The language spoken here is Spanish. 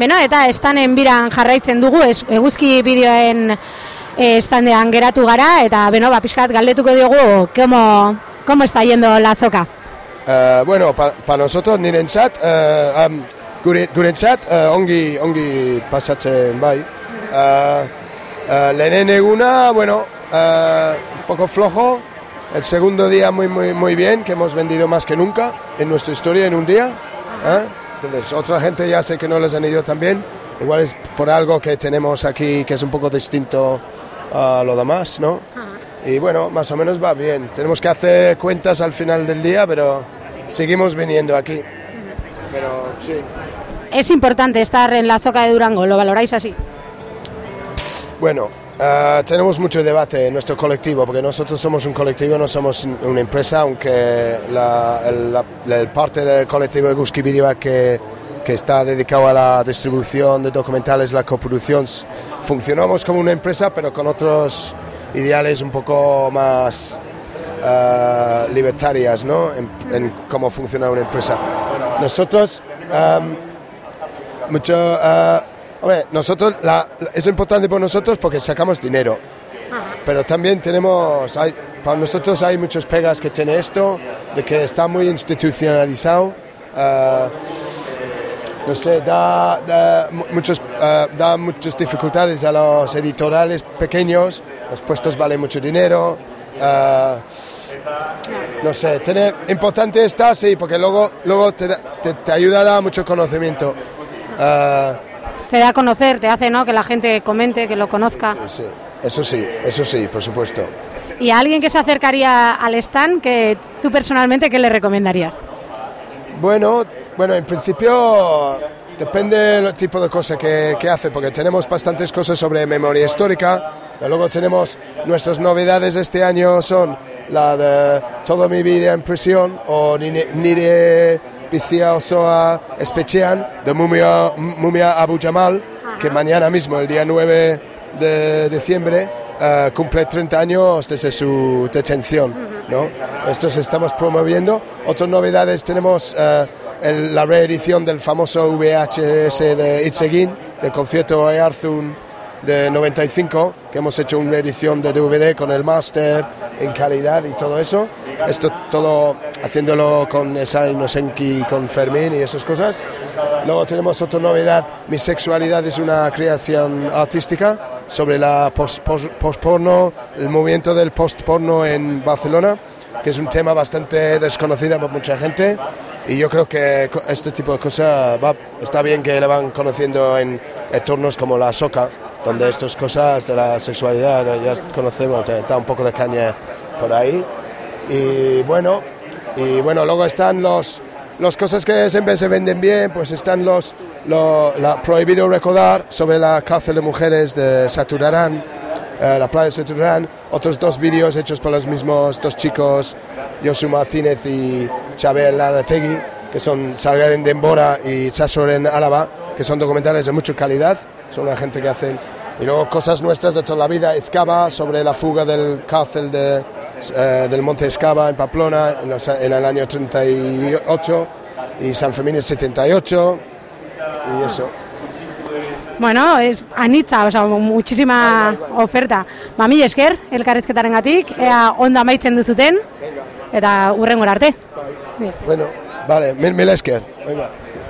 Beno, eta estanen biran jarraitzen dugu, ez, eguzki bideoen eh, estandean geratu gara, eta beno, ba, pixkat galdetuko diogu, ¿cómo, cómo está yendo la soka? Uh, bueno, para pa nosotros nirentzat, uh, um, gure, gurentzat uh, ongi, ongi pasatzen bai. Uh, uh, lehenen eguna, bueno, uh, un poco flojo, el segundo día muy, muy, muy bien, que hemos vendido más que nunca en nuestra historia en un día. ¿eh? Entonces, otra gente ya sé que no les han ido tan bien, igual es por algo que tenemos aquí que es un poco distinto a lo demás, ¿no? Y bueno, más o menos va bien. Tenemos que hacer cuentas al final del día, pero seguimos viniendo aquí. Pero sí. Es importante estar en la soca de Durango, ¿lo valoráis así? Bueno, uh, tenemos mucho debate en nuestro colectivo, porque nosotros somos un colectivo, no somos una empresa, aunque la, parte del colectivo de Guski que, que está dedicado a la distribución de documentales, la coproducción, funcionamos como una empresa, pero con otros ideales un poco más uh, libertarias ¿no? en, cómo funciona una empresa. Nosotros, mucho, uh, hombre, nosotros la, es importante por nosotros porque sacamos dinero, pero también tenemos, hay, para nosotros hay muchas pegas que tiene esto, de que está muy institucionalizado. Uh, no sé, da, da, muchos, uh, da muchas dificultades a los editoriales pequeños, los puestos valen mucho dinero. Uh, no sé, tiene, importante está, sí, porque luego, luego te, te, te ayuda a dar mucho conocimiento. Uh, te da a conocer, te hace ¿no? que la gente comente, que lo conozca. Sí, eso sí, eso sí, por supuesto. ¿Y a alguien que se acercaría al stand, que tú personalmente, qué le recomendarías? Bueno, bueno, en principio depende del tipo de cosas que, que, hace, porque tenemos bastantes cosas sobre memoria histórica, pero luego tenemos nuestras novedades este año son la de Toda mi vida en prisión o Nire Pisia Osoa Espechean de Mumia, Mumia Abu Jamal, que mañana mismo, el día 9 de diciembre, uh, cumple 30 años desde su detención. ¿no? Estos estamos promoviendo. Otras novedades tenemos... Uh, el, la reedición del famoso VHS de Itzegin, del concierto de Arzun de 95, que hemos hecho una reedición de DVD con el máster en calidad y todo eso. Esto todo haciéndolo con Esai Nosenki, con Fermín y esas cosas. Luego tenemos otra novedad, Mi sexualidad es una creación artística sobre la post-porno, post, el movimiento del post-porno en Barcelona, que es un tema bastante desconocido por mucha gente y yo creo que este tipo de cosas está bien que le van conociendo en entornos como la soca, donde estas cosas de la sexualidad ya conocemos, está un poco de caña por ahí. Y bueno, y bueno luego están los las cosas que siempre se venden bien, pues están los, los prohibido recordar sobre la cárcel de mujeres de Saturarán, eh, la playa de Saturarán, otros dos vídeos hechos por los mismos dos chicos, Josu Martínez y Chabel Larategui, que son Salgaren de Embora y Chasoren Álava, que son documentales de mucha calidad, son la gente que hacen. Y luego cosas nuestras de toda la vida, Ezcaba, sobre la fuga del cárcel de, eh, del Monte Escaba en Pamplona en, los, en, el año 38 y San Fermín en 78 y eso. Bueno, es anitza, o sea, muchísima oferta. Ba, mil esker, elkarrezketaren gatik, ea onda maitzen duzuten, eta urrengora arte. Bueno, vale, mil, mil esker. Venga.